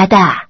他的。